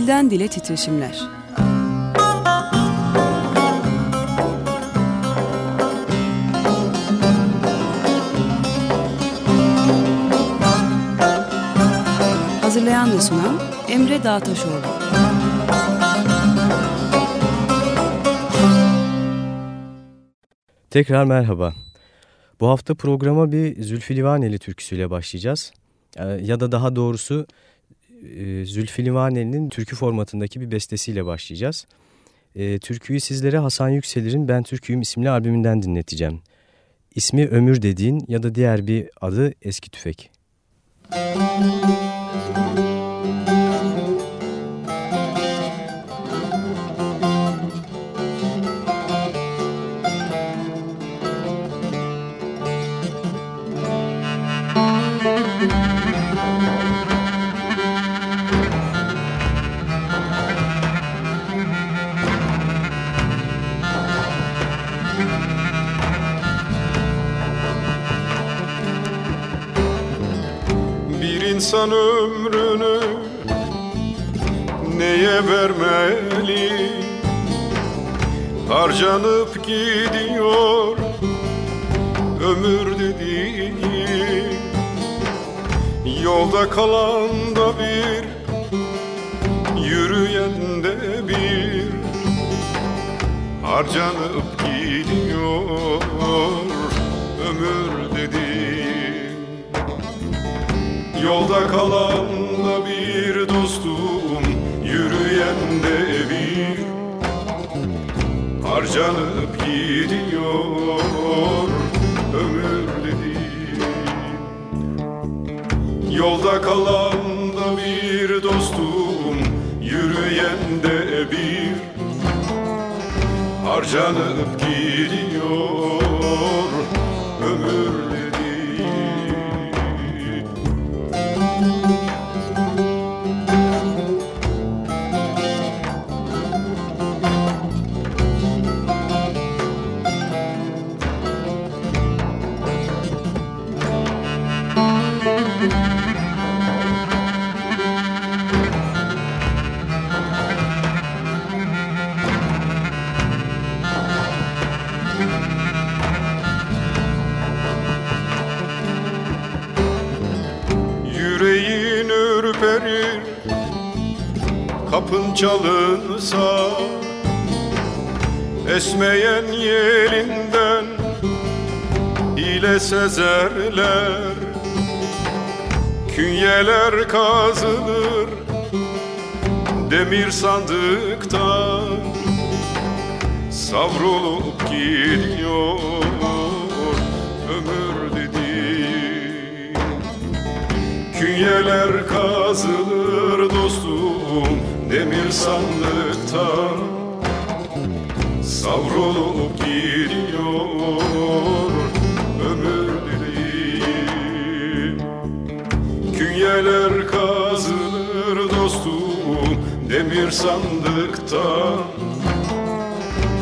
Dilden Dile Titreşimler Hazırlayan ve sunan Emre Dağtaşoğlu Tekrar merhaba. Bu hafta programa bir Zülfü Livaneli türküsüyle başlayacağız. Ee, ya da daha doğrusu Zülfü Livaneli'nin türkü formatındaki bir bestesiyle başlayacağız. E, türküyü sizlere Hasan Yükselir'in Ben Türküyüm isimli albümünden dinleteceğim. İsmi Ömür dediğin ya da diğer bir adı Eski Tüfek. Müzik insan ömrünü neye vermeli? Harcanıp gidiyor ömür dediği. Yolda kalan da bir Yürüyen de bir. Harcanıp gidiyor ömür dediğin Yolda kalan da bir dostum Yürüyen de bir Harcanıp gidiyor ömür Yolda kalan da bir dostum Yürüyen de bir Harcanıp gidiyor çalınsa Esmeyen yelinden ile sezerler. Künyeler kazılır demir sandıktan Savrulup gidiyor ömür dediğin. Künyeler kazılır dostum demir sandıktan Savrulup gidiyor ömür dileği. Künyeler kazılır dostum demir sandıktan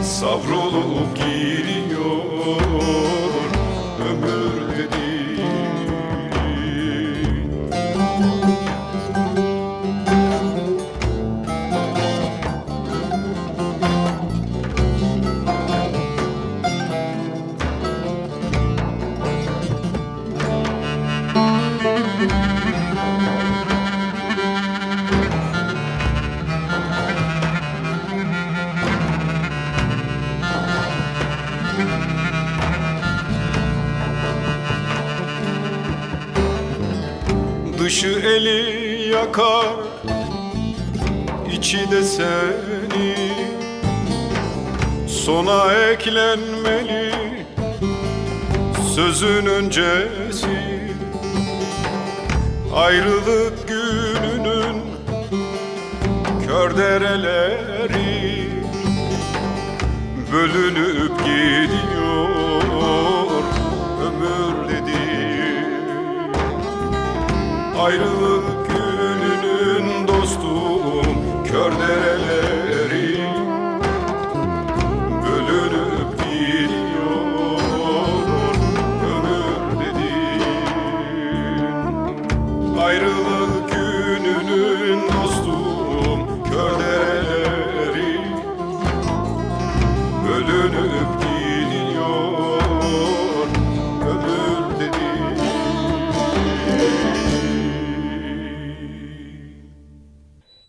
Savrulup gidiyor Dışı eli yakar içi de seni. Sona eklenmeli sözün öncesi. Ayrılık gününün kör dereleri Bölünüp gidiyor Ayrılık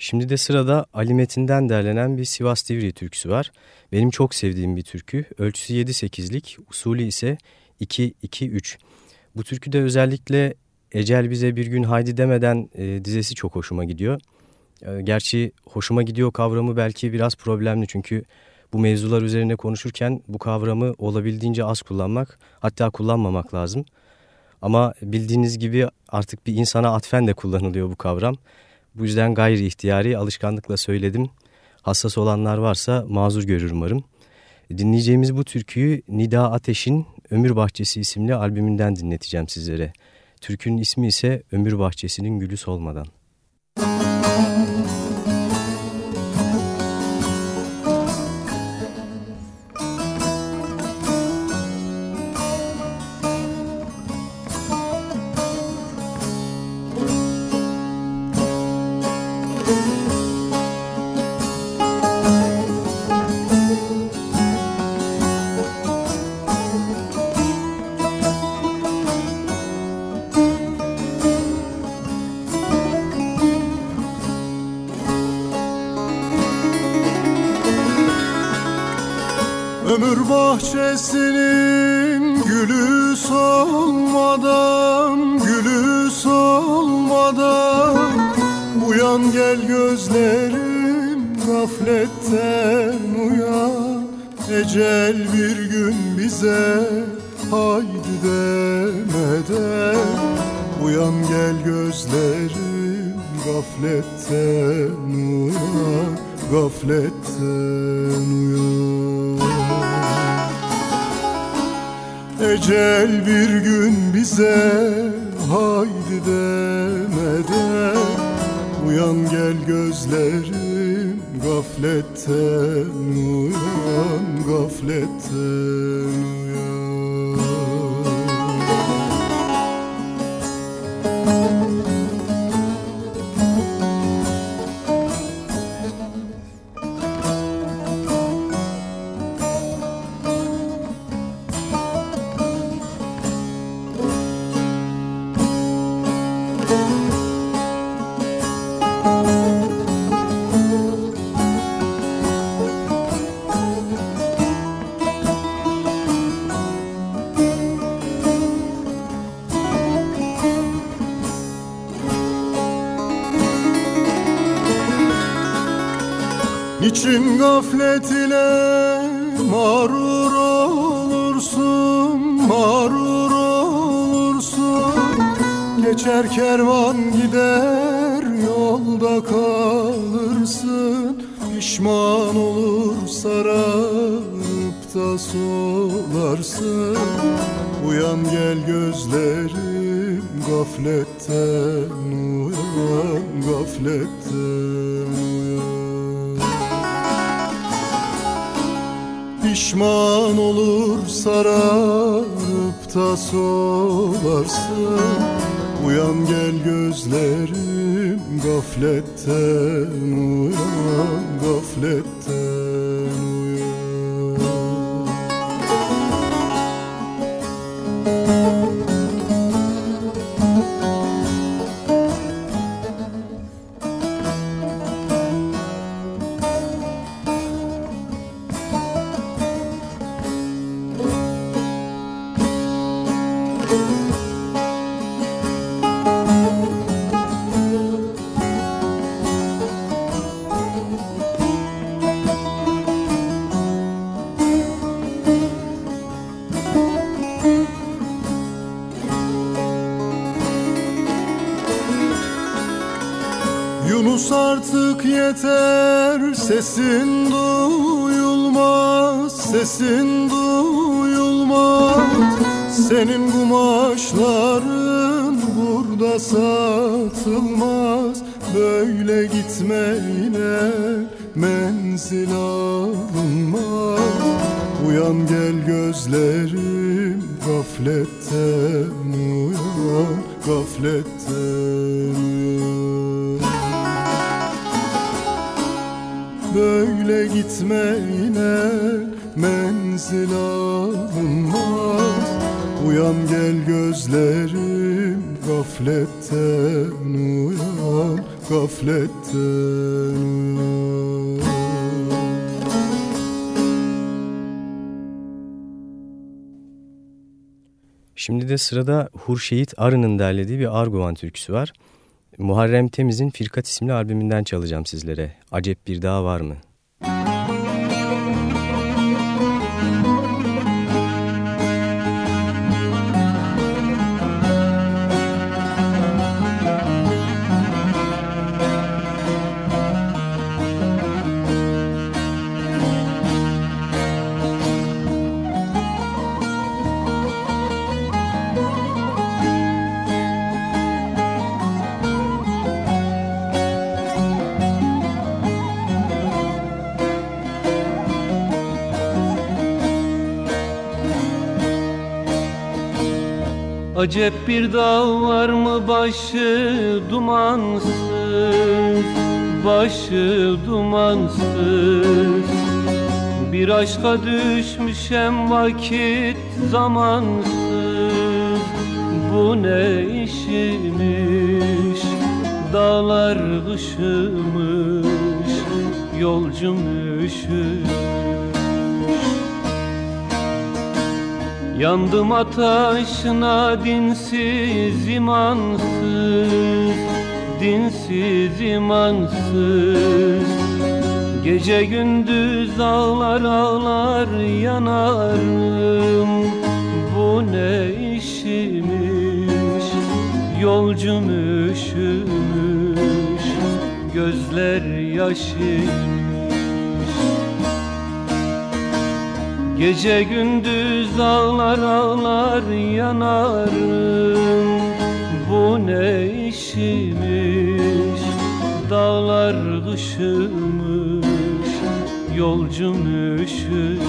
Şimdi de sırada Ali Metin'den derlenen bir Sivas Divriği türküsü var. Benim çok sevdiğim bir türkü. Ölçüsü 7-8'lik, usulü ise 2-2-3. Bu türküde özellikle Ecel bize bir gün haydi demeden e, dizesi çok hoşuma gidiyor. E, gerçi hoşuma gidiyor kavramı belki biraz problemli çünkü bu mevzular üzerine konuşurken bu kavramı olabildiğince az kullanmak hatta kullanmamak lazım. Ama bildiğiniz gibi artık bir insana atfen de kullanılıyor bu kavram. Bu yüzden gayri ihtiyari alışkanlıkla söyledim. Hassas olanlar varsa mazur görür umarım. Dinleyeceğimiz bu türküyü Nida Ateş'in Ömür Bahçesi isimli albümünden dinleteceğim sizlere. Türkünün ismi ise Ömür Bahçesi'nin Gülü Solmadan. Ömür bahçesinin gülü solmadan Gülü solmadan. Uyan gel gözlerim gafletten uyan. Ecel bir gün bize haydi demeden. Uyan gel gözlerim gafletten uyan Gafletten uyan Ecel bir gün bize haydi demeden Uyan gel gözlerim gafletten uyan Gafletten Niçin gaflet ile mağrur olursun, mağrur olursun? Geçer kervan gider yolda kalırsın. Pişman olur sararıp da solarsın. Uyan gel gözlerim gafletten uyan, gafletten Pişman olur sararıp da solarsın. Uyan gel gözlerim gafletten uyan Gafletten satılmaz. Böyle gitme yine menzil alınmaz. Uyan gel gözlerim gafletten uyan gafletten uyan. Böyle gitme yine menzil alınmaz. Uyan gel gözlerim Gafletten uyan Gafletten uyan Şimdi de sırada Hurşehit Arı'nın derlediği bir Arguvan türküsü var. Muharrem Temiz'in Firkat isimli albümünden çalacağım sizlere. Acep bir daha var mı? Acep bir dağ var mı? Başı dumansız Başı dumansız. Bir aşka düşmüşem vakit zamansız. Bu ne işmiş? Dağlar kışımış Yolcum üşümüş Yandım ateşine dinsiz imansız Dinsiz imansız. Gece gündüz ağlar ağlar yanarım. Bu ne işmiş? Yolcum üşümüş Gözler yaşım Gece gündüz ağlar ağlar yanarım. Bu ne işmiş? Dağlar kışımış Yolcum üşümüş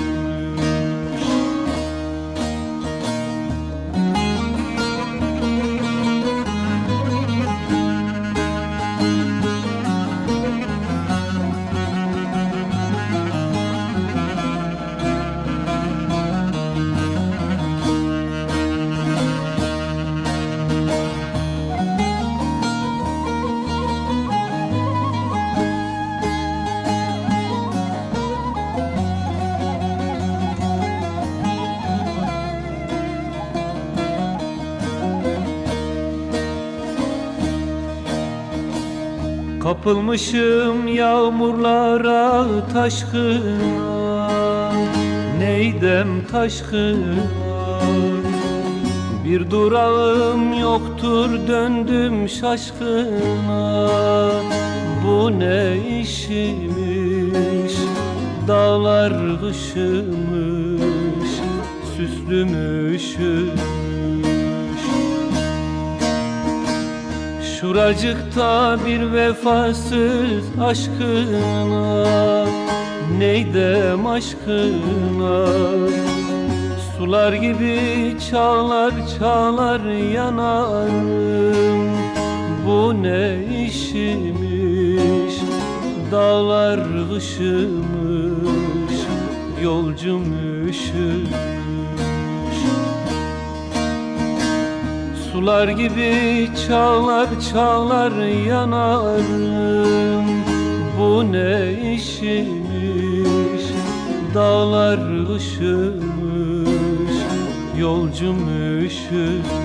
Kapılmışım yağmurlara taşkına. Neydem taşkına? Bir durağım yoktur döndüm şaşkına. Bu ne işmiş? Dağlar kışımış Süslümüşüm Şuracıkta bir vefasız aşkına Neydem aşkına? Sular gibi çağlar çağlar yanarım. Bu ne işmiş? Dağlar kışımış Yolcum Sular gibi çağlar çağlar yanarım. Bu ne işmiş? Dağlar ışımış Yolcum üşümüş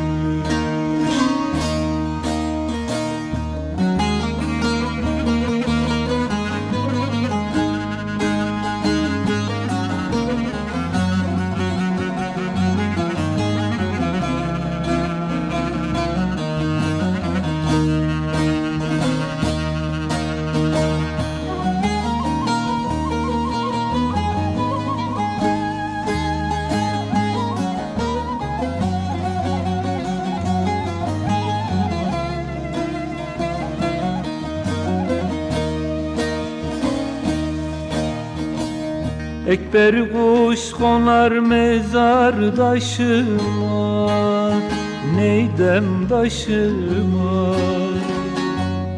Ekber kuş konar mezar taşıma Neydem taşıma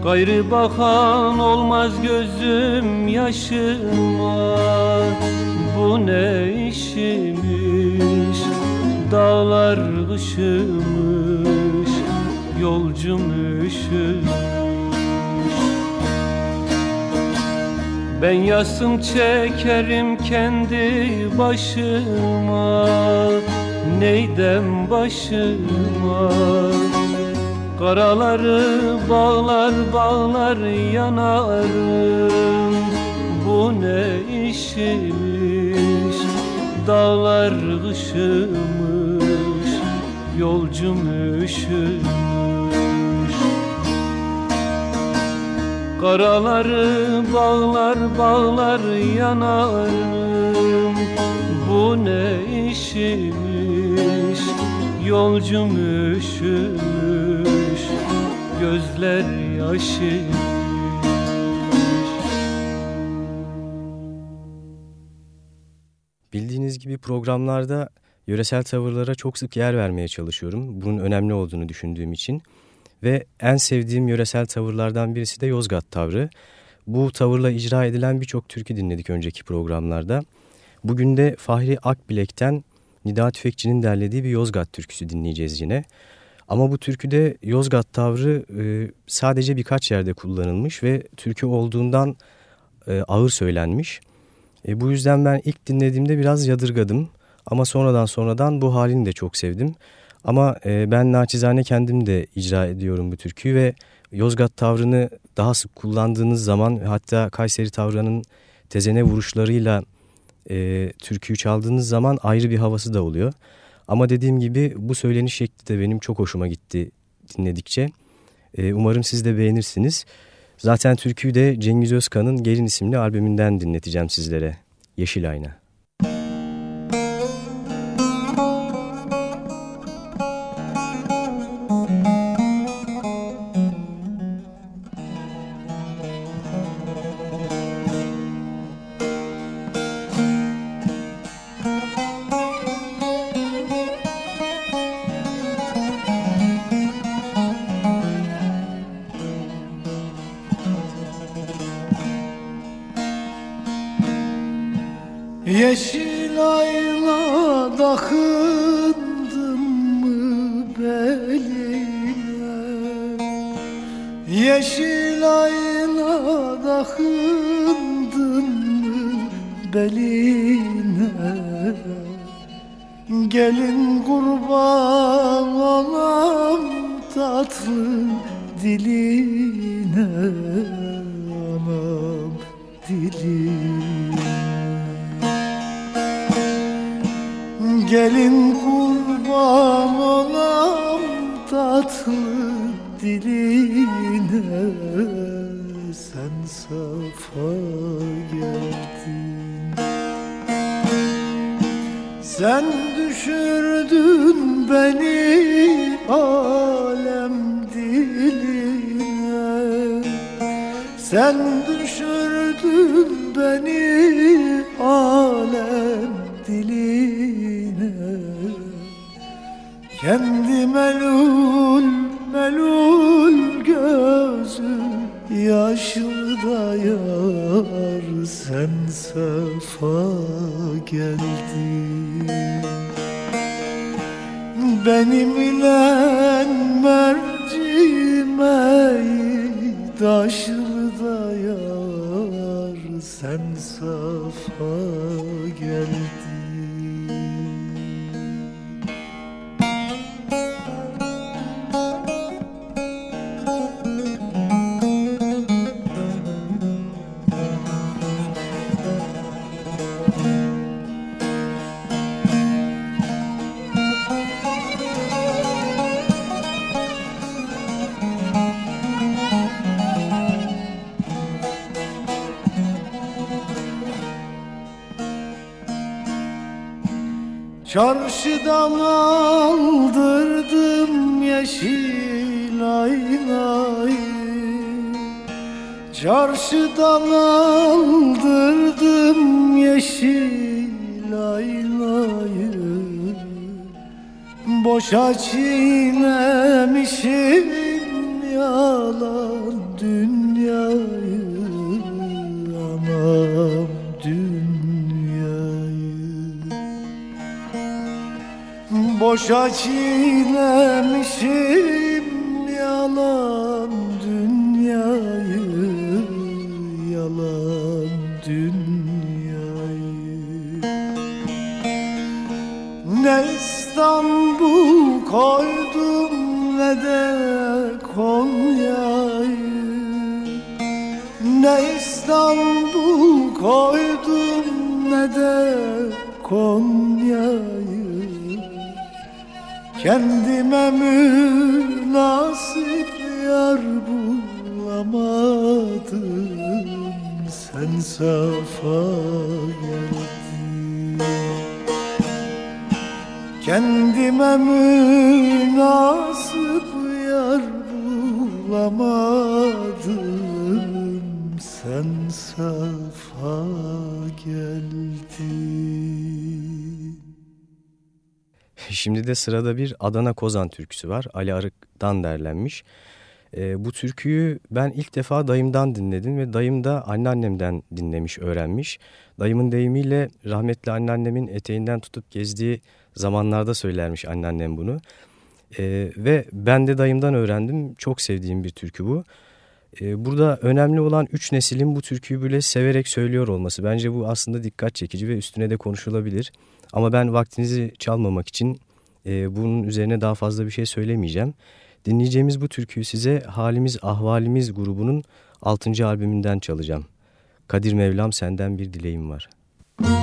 Gayrı bakan olmaz gözüm yaşıma. Bu ne işmiş? Dağlar kışımış yolcum üşümüş Ben yasım çekerim kendi başıma. Neydem başıma? Karaları bağlar bağlar yanarım. Bu ne işmiş? Dağlar kışımış Yolcum üşümüş Karaları bağlar bağlar yanarım Bu ne işmiş Yolcum üşümüş Gözler yaşı Bildiğiniz gibi programlarda yöresel tavırlara çok sık yer vermeye çalışıyorum. Bunun önemli olduğunu düşündüğüm için. Ve en sevdiğim yöresel tavırlardan birisi de Yozgat tavrı. Bu tavırla icra edilen birçok türkü dinledik önceki programlarda. Bugün de Fahri Akbilek'ten Nida Tüfekçi'nin derlediği bir Yozgat türküsü dinleyeceğiz yine. Ama bu türküde Yozgat tavrı e, sadece birkaç yerde kullanılmış ve türkü olduğundan e, ağır söylenmiş. E, bu yüzden ben ilk dinlediğimde biraz yadırgadım. Ama sonradan sonradan bu halini de çok sevdim. Ama e, ben naçizane kendim de icra ediyorum bu türküyü ve Yozgat tavrını daha sık kullandığınız zaman hatta Kayseri tavrının tezene vuruşlarıyla e, türküyü çaldığınız zaman ayrı bir havası da oluyor. Ama dediğim gibi bu söyleniş şekli de benim çok hoşuma gitti dinledikçe. E, umarım siz de beğenirsiniz. Zaten türküyü de Cengiz Özkan'ın Gelin isimli albümünden dinleteceğim sizlere. Yeşil Ayna. Gelin kurban olam tatlı diline. Sen safa geldin. Sen düşürdün beni alem diline. Sen düşürdün beni alem Kendi melul melul gözü yaşlı da yar sen safa geldin. Benim ile mercimeği taşlı da yar sen safa Çarşıdan aldırdım yeşil aynayı. Çarşıdan aldırdım yeşil aynayı. Boşa çiğnemişim yalan dünyayı. Anam Boşa çiğnemişim yalan dünyayı Yalan dünyayı. Ne İstanbul koydum ne de Konya'yı. Ne İstanbul koydum ne de Konya'yı. Kendime münasip yar bulamadım Sen safa geldin Kendime münasip yar bulamadım Şimdi de sırada bir Adana Kozan türküsü var. Ali Arık'tan derlenmiş. E, bu türküyü ben ilk defa dayımdan dinledim ve dayım da anneannemden dinlemiş, öğrenmiş. Dayımın deyimiyle rahmetli anneannemin eteğinden tutup gezdiği zamanlarda söylermiş anneannem bunu. E, ve ben de dayımdan öğrendim. Çok sevdiğim bir türkü bu. E, burada önemli olan üç neslin bu türküyü böyle severek söylüyor olması. Bence bu aslında dikkat çekici ve üstüne de konuşulabilir. Ama ben vaktinizi çalmamak için e, bunun üzerine daha fazla bir şey söylemeyeceğim. Dinleyeceğimiz bu türküyü size Halimiz Ahvalimiz grubunun 6. albümünden çalacağım. Kadir Mevlam senden bir dileğim var. Müzik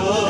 그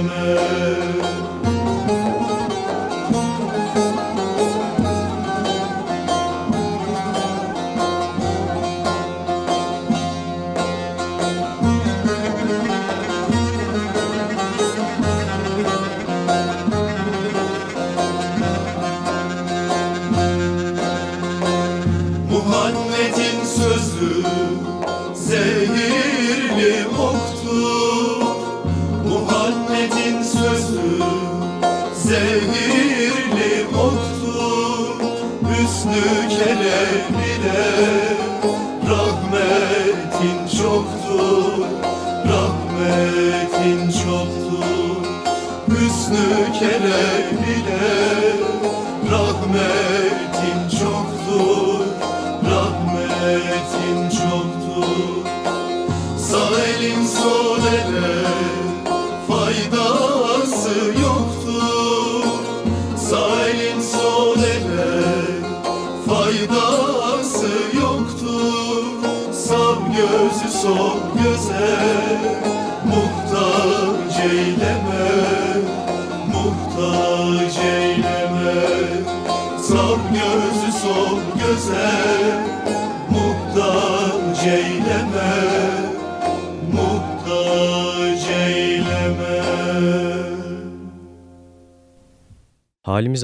Summer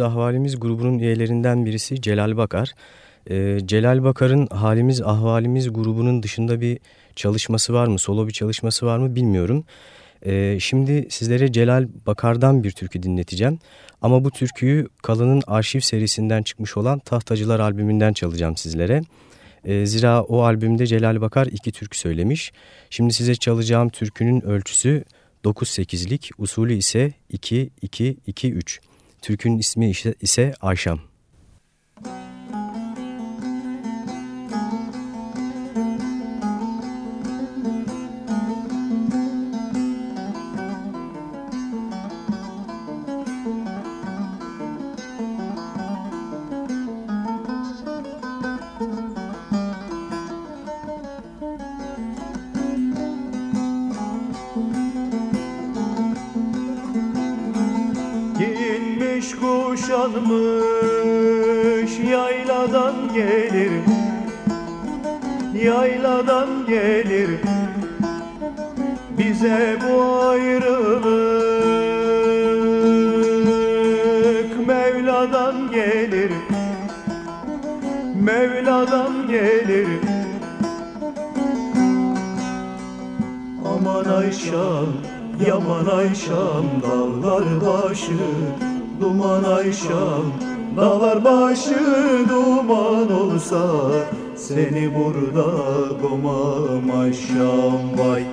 Halimiz Ahvalimiz grubunun üyelerinden birisi Celal Bakar. Ee, Celal Bakar'ın Halimiz Ahvalimiz grubunun dışında bir çalışması var mı, solo bir çalışması var mı bilmiyorum. Ee, şimdi sizlere Celal Bakar'dan bir türkü dinleteceğim. Ama bu türküyü Kalın'ın arşiv serisinden çıkmış olan Tahtacılar albümünden çalacağım sizlere. Ee, zira o albümde Celal Bakar iki türkü söylemiş. Şimdi size çalacağım türkünün ölçüsü 9-8'lik, usulü ise 2-2-2-3. Türkünün ismi ise, ise Yayladan gelir. Bize bu ayrılık Mevla'dan gelir. Mevla'dan gelir. Aman Ayşam, yaman Ayşam, dağlar başı duman ayşam. Dağlar başı duman olsa Seni burada gomam ayşam vay.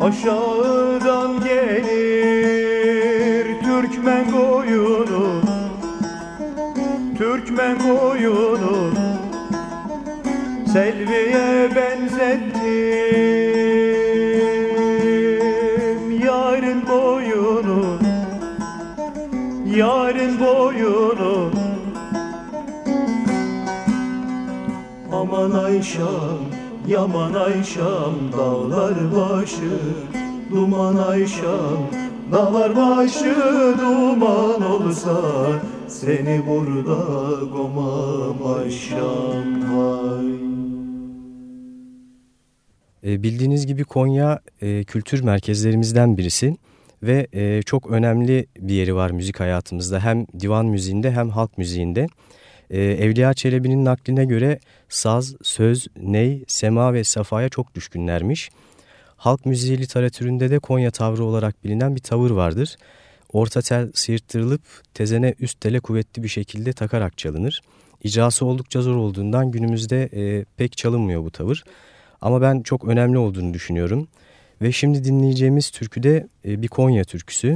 Aşağıdan Türkmen koyunu Türkmen koyunu Selviye benzettim Yarın boyunu. Yarın boyunu. Aman Ayşam Yaman Ayşam dağlar başı. Duman Ayşam dağlar başı duman olsa Seni burada gomam Ayşam vay e, Bildiğiniz gibi Konya e, kültür merkezlerimizden birisi ve e, çok önemli bir yeri var müzik hayatımızda. Hem divan müziğinde hem halk müziğinde. E, Evliya Çelebi'nin nakline göre saz, söz, ney, sema ve safaya çok düşkünlermiş. Halk müziği literatüründe de Konya tavrı olarak bilinen bir tavır vardır. Orta tel sıyırttırılıp tezene üst tele kuvvetli bir şekilde takarak çalınır. İcrası oldukça zor olduğundan günümüzde e, pek çalınmıyor bu tavır. Ama ben çok önemli olduğunu düşünüyorum. Ve şimdi dinleyeceğimiz türkü de e, bir Konya türküsü.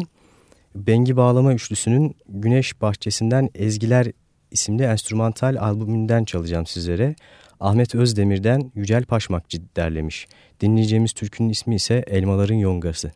Bengi Bağlama Üçlüsü'nün Güneş Bahçesi'nden Ezgiler isimli enstrümantal albümünden çalacağım sizlere. Ahmet Özdemir'den Yücel Paşmakçı derlemiş. Dinleyeceğimiz türkünün ismi ise Elmaların Yongası.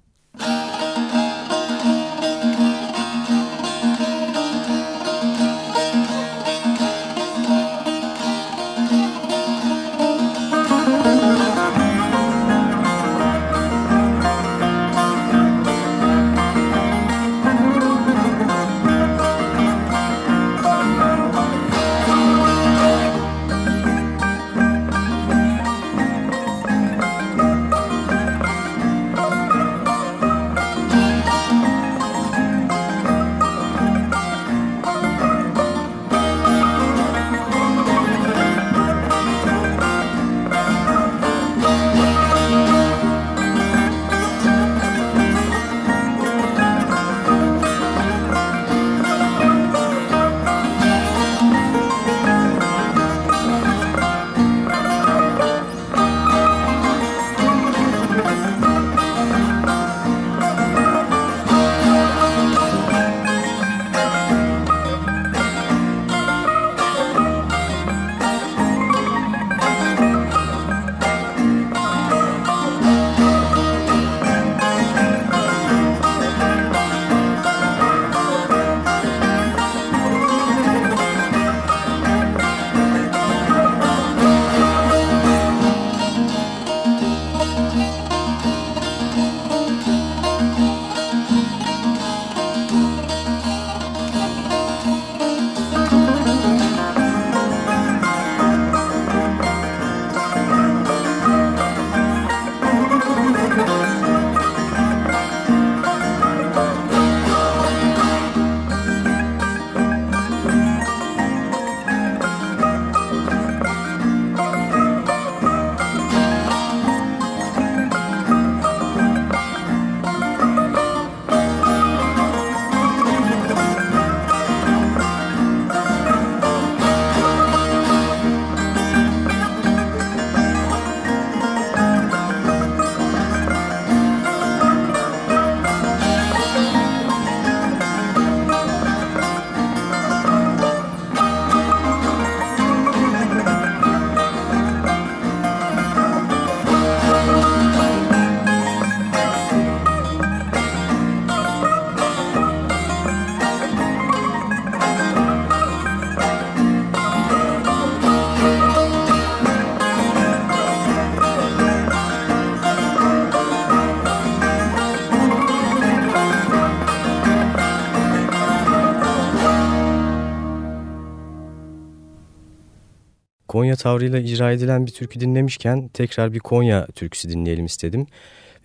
Konya tavrıyla icra edilen bir türkü dinlemişken tekrar bir Konya türküsü dinleyelim istedim.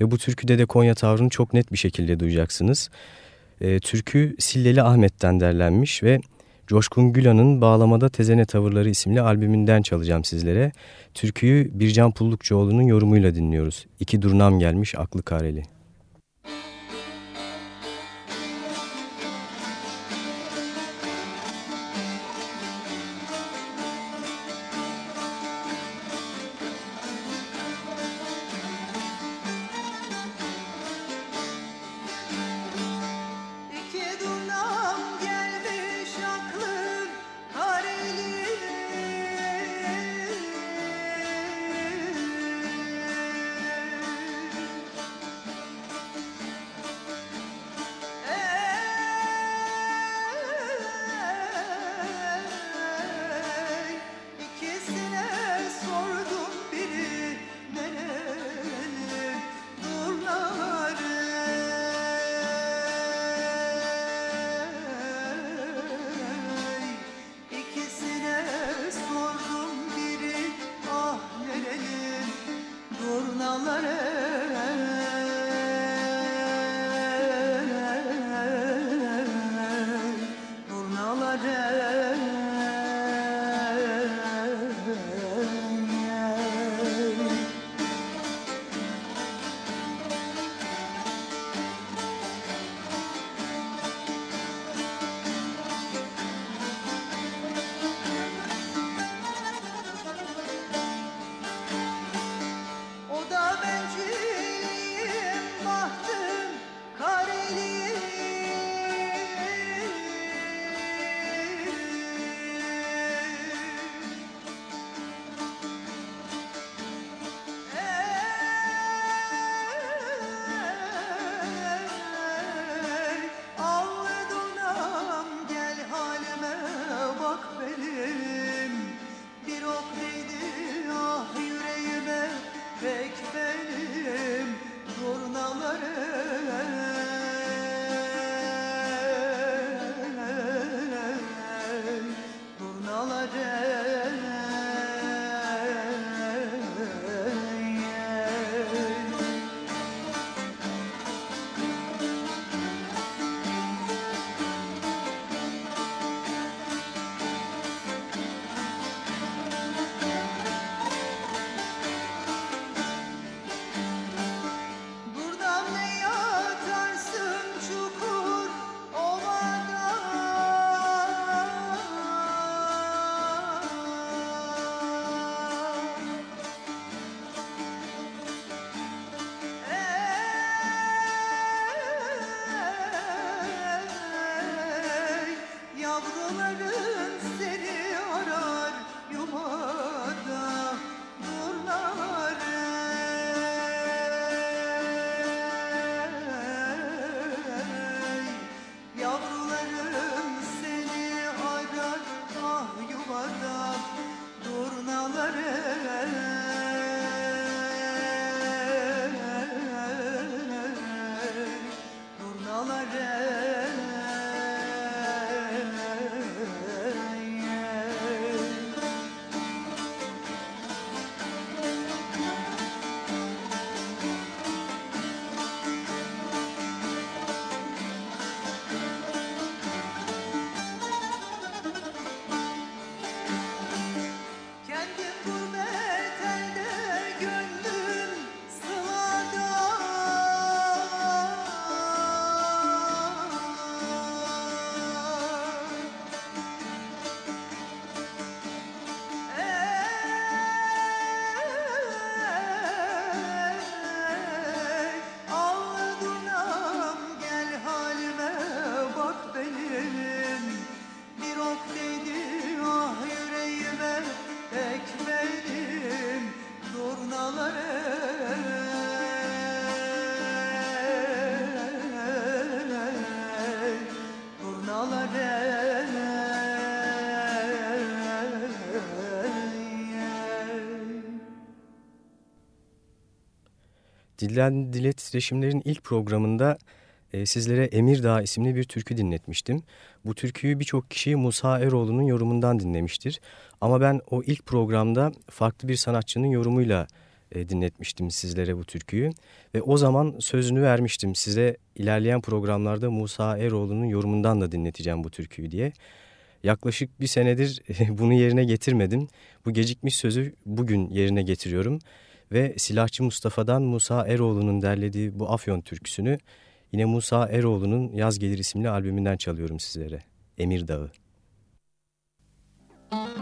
Ve bu türküde de Konya tavrını çok net bir şekilde duyacaksınız. E, türkü Silleli Ahmet'ten derlenmiş ve Coşkun Gülan'ın Bağlamada Tezene Tavırları isimli albümünden çalacağım sizlere. Türküyü Bircan Pullukçuoğlu'nun yorumuyla dinliyoruz. İki durnam gelmiş aklı kareli. Dilden Dile Titreşimler'in ilk programında e, sizlere Emirdağ isimli bir türkü dinletmiştim. Bu türküyü birçok kişi Musa Eroğlu'nun yorumundan dinlemiştir. Ama ben o ilk programda farklı bir sanatçının yorumuyla e, dinletmiştim sizlere bu türküyü. Ve o zaman sözünü vermiştim size ilerleyen programlarda Musa Eroğlu'nun yorumundan da dinleteceğim bu türküyü diye. Yaklaşık bir senedir bunu yerine getirmedim. Bu gecikmiş sözü bugün yerine getiriyorum. Ve Silahçı Mustafa'dan Musa Eroğlu'nun derlediği bu Afyon türküsünü yine Musa Eroğlu'nun Yaz Gelir isimli albümünden çalıyorum sizlere. Emir Dağı. Emirdağ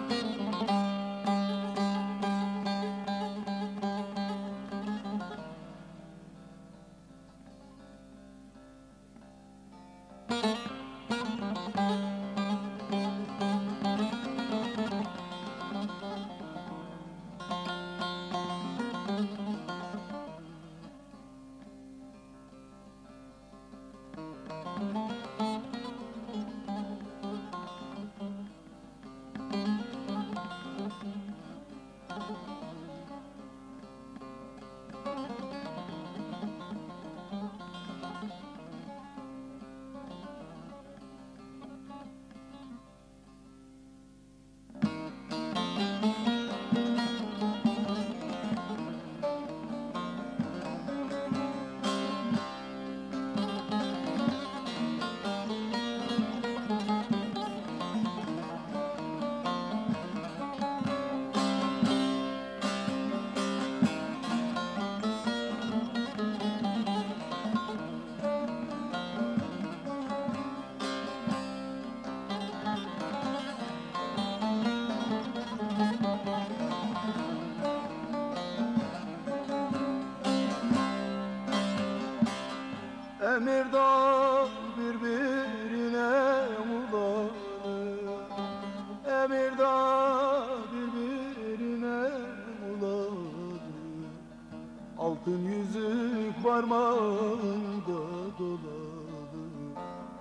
Altın yüzük parmağında dolanır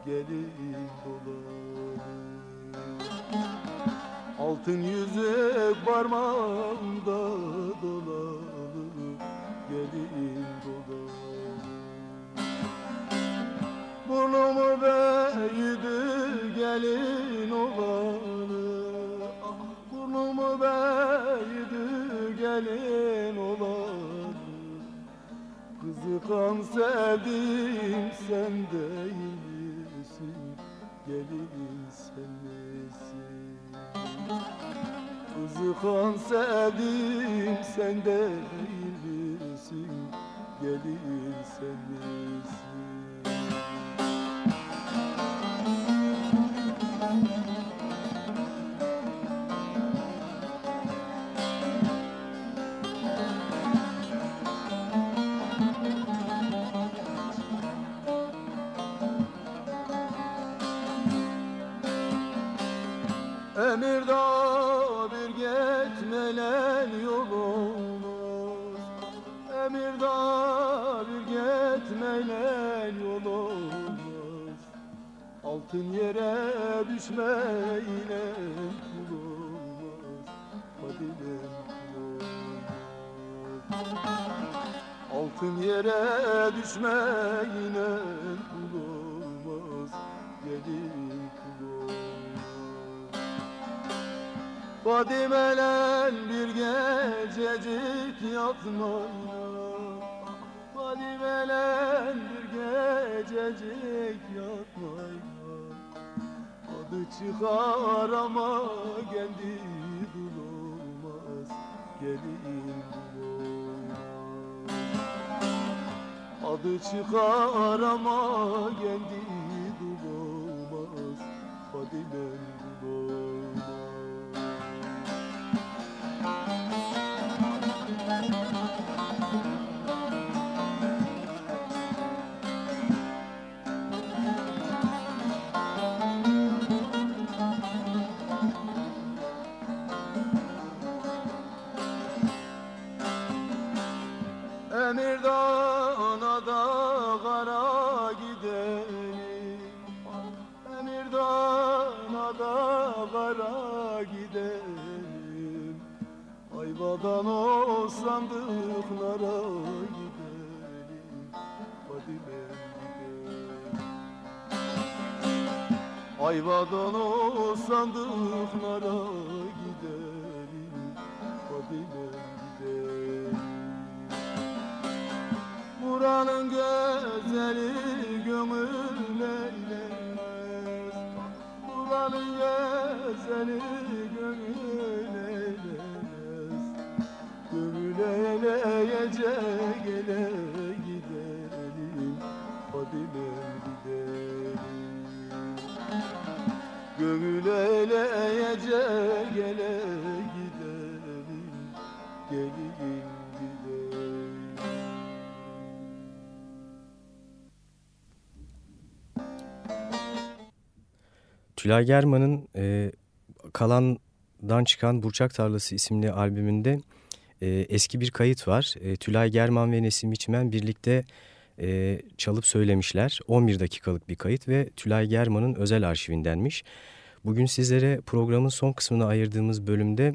Gelin dolanır Altın yüzük parmağında dolanır Gelin dolanır Burnumu büyüdü gelin olanı ah, Burnumu büyüdü Kızı kan sevdim sen değil misin Gelin sen misin Kızı kan sevdim sen değil misin Gelin sen misin Altın yere düşmeyle kul olmaz Fadilen Altın yere düşmeyle kul olmaz Gelin kul Fadime'len bir gececik yatmaya. Fadime'len bir gececik yatmaya. Adı çıkar ama kendi dul olmaz Gelin olmaz Adı çıkar ama kendi Emirdağ'ına da kara gidelim. Emirdağ'ına da kara gidelim. Ayvadan o sandıklara gidelim. Hadi ben Ayvadan o sandıklara Buranın güzeli gönül eylemez Buranın güzeli gönül eylemez Gönül eyleyecek ele gidelim Fadime gidelim Gönül eyleyecek ele Tülay German'ın e, Kalan'dan çıkan Burçak Tarlası isimli albümünde e, eski bir kayıt var. E, Tülay German ve Nesim İçmen birlikte e, çalıp söylemişler. 11 dakikalık bir kayıt ve Tülay German'ın özel arşivindenmiş. Bugün sizlere programın son kısmına ayırdığımız bölümde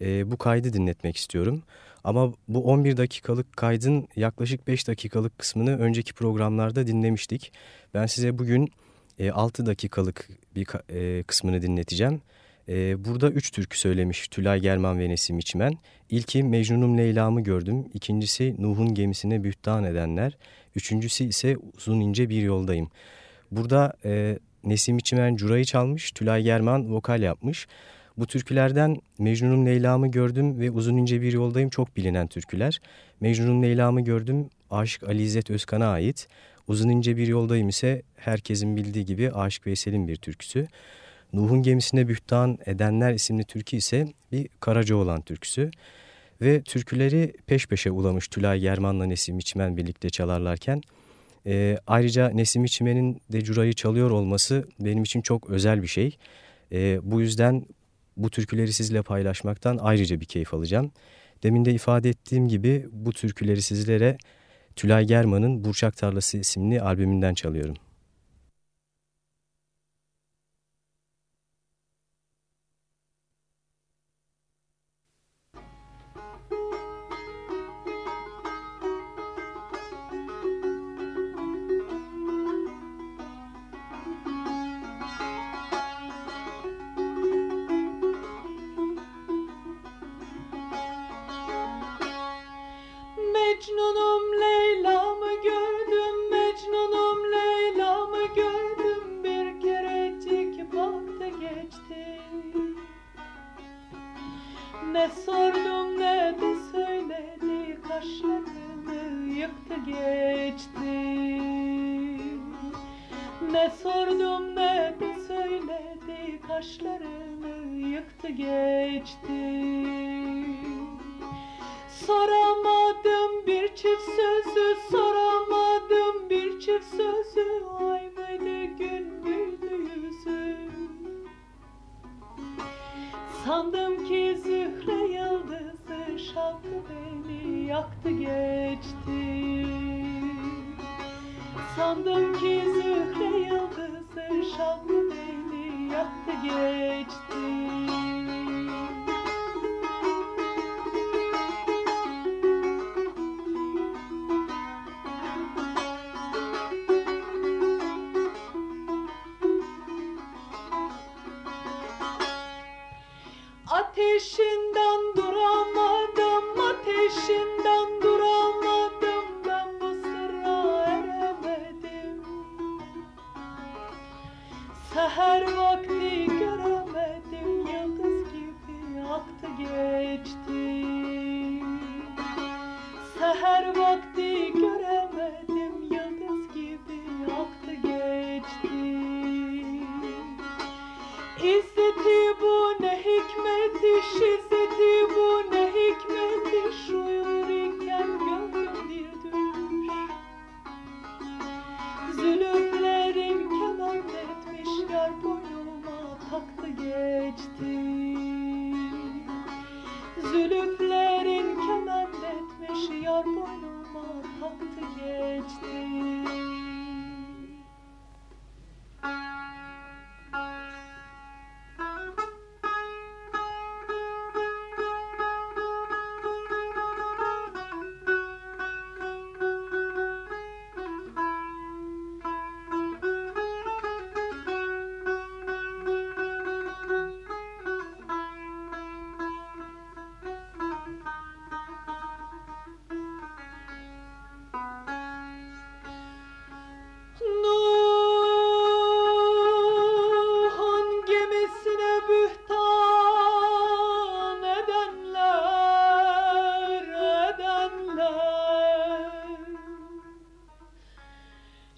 e, bu kaydı dinletmek istiyorum. Ama bu 11 dakikalık kaydın yaklaşık 5 dakikalık kısmını önceki programlarda dinlemiştik. Ben size bugün e, 6 dakikalık bir e, kısmını dinleteceğim. E, burada 3 türkü söylemiş Tülay German ve Nesim İçmen. İlki Mecnun'um Leyla'mı gördüm. İkincisi Nuh'un gemisine bühtan edenler. Üçüncüsü ise uzun ince bir yoldayım. Burada e, Nesim İçmen curayı çalmış, Tülay German vokal yapmış. Bu türkülerden Mecnun'um Leyla'mı gördüm ve uzun ince bir yoldayım çok bilinen türküler. Mecnun'um Leyla'mı gördüm Aşık Ali İzzet Özkan'a ait. Uzun ince bir yoldayım ise herkesin bildiği gibi Aşık Veysel'in bir türküsü. Nuh'un gemisine bühtan edenler isimli türkü ise bir Karacaoğlan türküsü. Ve türküleri peş peşe ulamış Tülay German'la Nesim İçmen birlikte çalarlarken. E, ayrıca Nesim İçmen'in de curayı çalıyor olması benim için çok özel bir şey. E, bu yüzden bu türküleri sizle paylaşmaktan ayrıca bir keyif alacağım. Demin de ifade ettiğim gibi bu türküleri sizlere Tülay German'ın Burçak Tarlası isimli albümünden çalıyorum. Kaşlarını yıktı geçti. Soramadım bir çift sözü Soramadım bir çift sözü. Ay mıydı gün müydü yüzü? Sandım ki zühre yıldızı Şaktı beni yaktı geçti. Sandım ki zühre yıldızı beni yaktı geçti. Ateşinden duramadım, ateşinden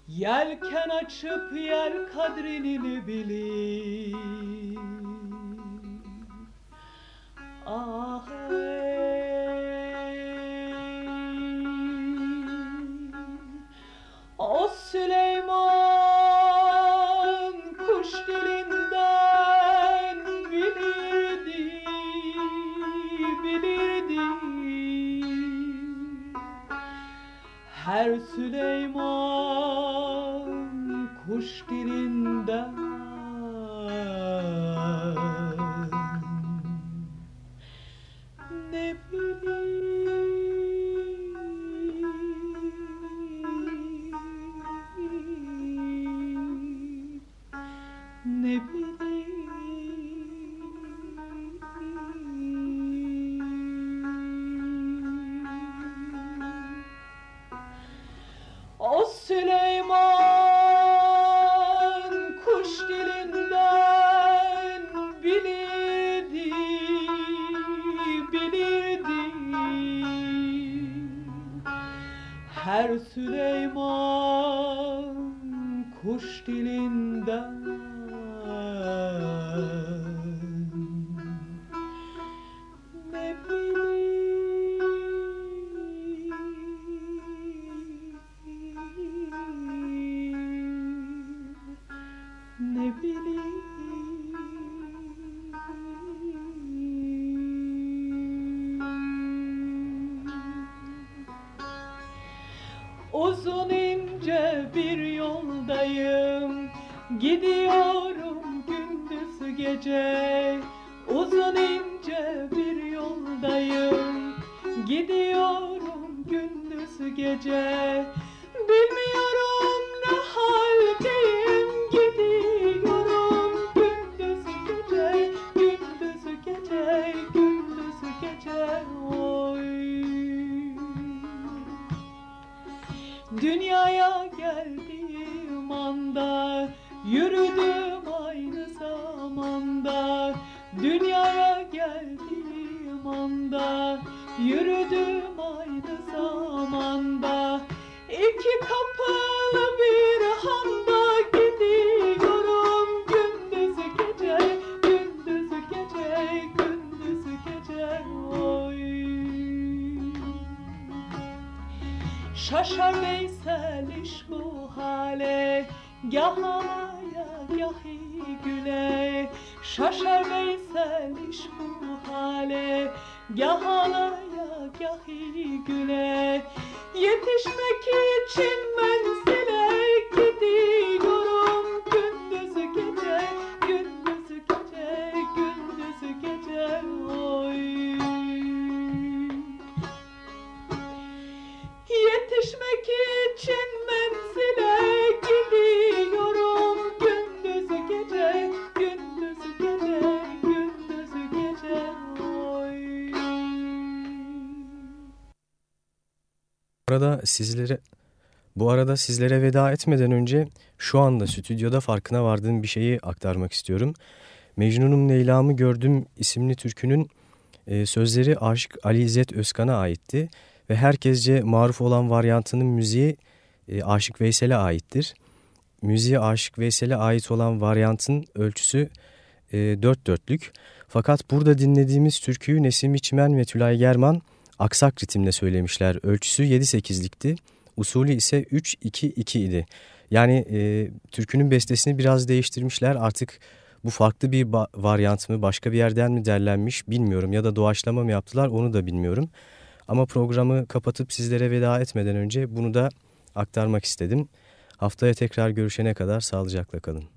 Yelken açıp yer kadrini bilir Ah ey! O Süleyman kuş dilinden bilirdi bilirdi. Her Süleyman kuş Uzun ince bir yoldayım. Gidiyorum gündüz gece. Uzun ince bir yoldayım. Gidiyorum gündüz gece arada sizlere bu arada sizlere veda etmeden önce şu anda stüdyoda farkına vardığım bir şeyi aktarmak istiyorum. Mecnun'um Leyla'mı gördüm isimli türkünün e, sözleri Aşık Ali İzzet Özkan'a aitti ve herkesce maruf olan varyantının müziği e, Aşık Veysel'e aittir. Müziği Aşık Veysel'e ait olan varyantın ölçüsü e, dört dörtlük. Fakat burada dinlediğimiz türküyü Nesim İçmen ve Tülay German aksak ritimle söylemişler. Ölçüsü 7-8'likti. Usulü ise 3-2-2 idi. Yani e, türkünün bestesini biraz değiştirmişler. Artık bu farklı bir varyant mı, başka bir yerden mi derlenmiş bilmiyorum. Ya da doğaçlama mı yaptılar onu da bilmiyorum. Ama programı kapatıp sizlere veda etmeden önce bunu da aktarmak istedim. Haftaya tekrar görüşene kadar sağlıcakla kalın.